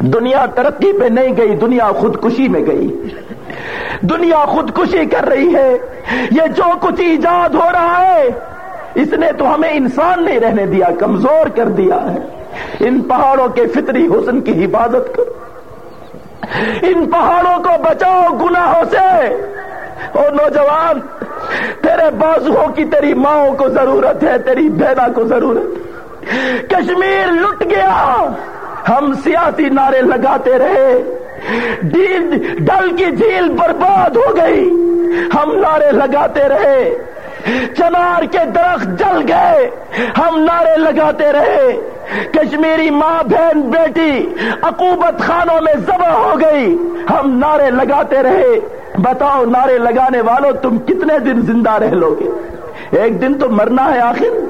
دنیا ترقی پہ نہیں گئی، دنیا خودکشی میں گئی۔ دنیا خودکشی کر رہی ہے۔ یہ جو کچھ ایجاد ہو رہا ہے، اس نے تو ہمیں انسان نہیں رہنے دیا، کمزور کر دیا ہے۔ ان پہاڑوں کے فطری حسن کی حفاظت کرو۔ ان پہاڑوں کو بچاؤ گناہوں سے۔ اور نوجوان، تیرے بازو کی تیری ماؤں کو ضرورت ہے، تیری بہنا کو ضرورت۔ کشمیر لٹ گیا۔ ہم سیاسی نعرے لگاتے رہے۔ ڈل کی جھیل برباد ہو گئی۔ ہم نعرے لگاتے رہے۔ چنار کے درخت جل گئے۔ ہم نعرے لگاتے رہے۔ کشمیری ماں بہن بیٹی عقوبت خانوں میں ذبح ہو گئی۔ ہم نعرے لگاتے رہے۔ بتاؤ نعرے لگانے والوں تم کتنے دن زندہ رہ لو گے ایک دن تو مرنا ہے آخر۔